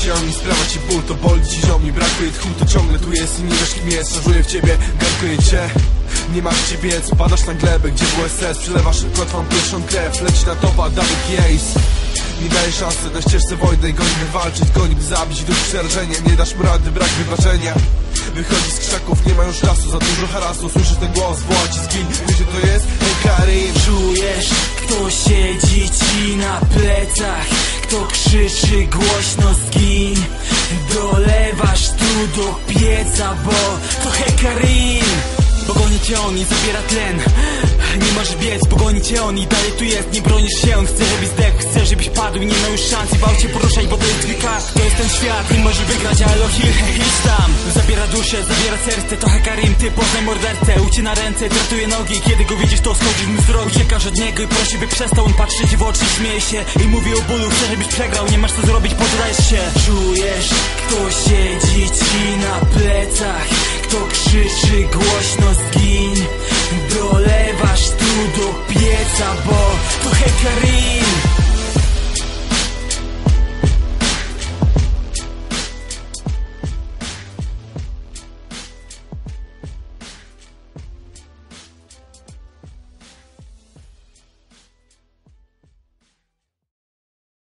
Zanim sprawia ci ból, to boli ci ziomi. Brakuje tchu, to ciągle tu jest i nie wiesz kim jest. Szarżuje w ciebie, gankuje cię. Nie masz gdzie biec, padasz na glebę Gdzie WSS, przelewasz kotwą pierwszą krew. Leci na topa, David Case. Nie daje szansy na ścieżce wojny Gonimy walczyć, gonimy zabić. Duch przerażenia, nie dasz mu rady, brak wybaczenia. Wychodzi z krzaków, nie ma już czasu. Za dużo harasu, słyszysz ten głos Woła ci zgin, wiesz to jest? Hej Karim Czujesz, kto siedzi ci na plecach Kto krzyczy głośno zgin Dolewasz tu do pieca, bo to Hekarim Pogoni cię on i zabiera tlen. Nie masz biec, pogoni cię on i dalej tu jest. Nie bronisz się, on chce żebyś zdech. Chce żebyś padł, i nie ma już szans i bał się poruszać Bo to jest twój kart, to jest ten świat. Nie możesz wygrać, ale ochil, idź tam. Zabiera duszę, zabiera serce, to hekarim Ty poznaj mordercę, ucie na ręce, tratuje nogi. Kiedy go widzisz, to schodzisz mu wzrok. Uciekasz od niego i prosi, by przestał. On patrzeć w oczy Śmieje się i mówi o bólu, chce żebyś przegrał. Nie masz co zrobić, poddajesz się. Czujesz, kto siedzi ci na plecach. Kto krzyczy głośno